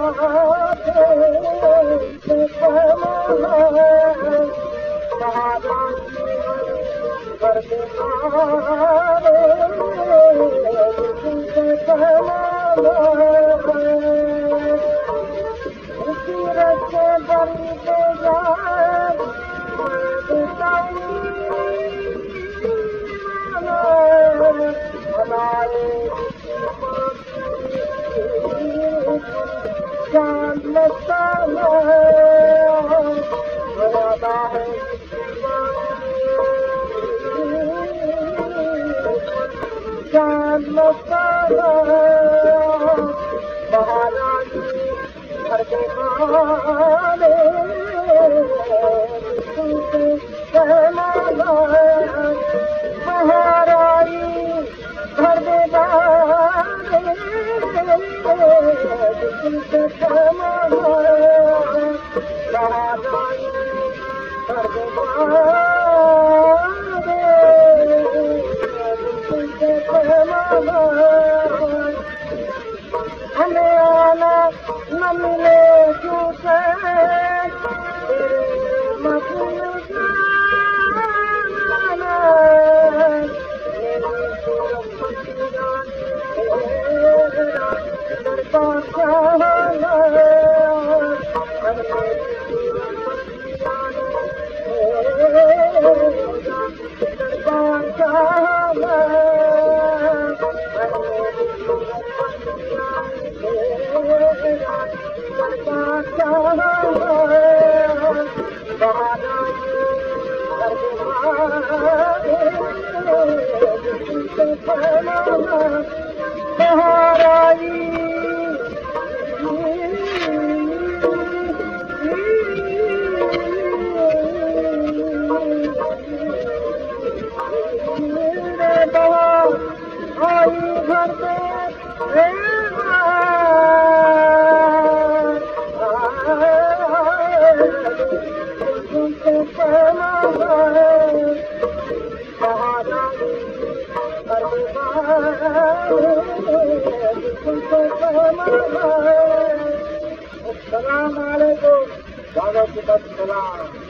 اوه توں जान مٿارا Oh ناني पाचा गया पाचा السلام कुझो कहम भाई सलामे कोन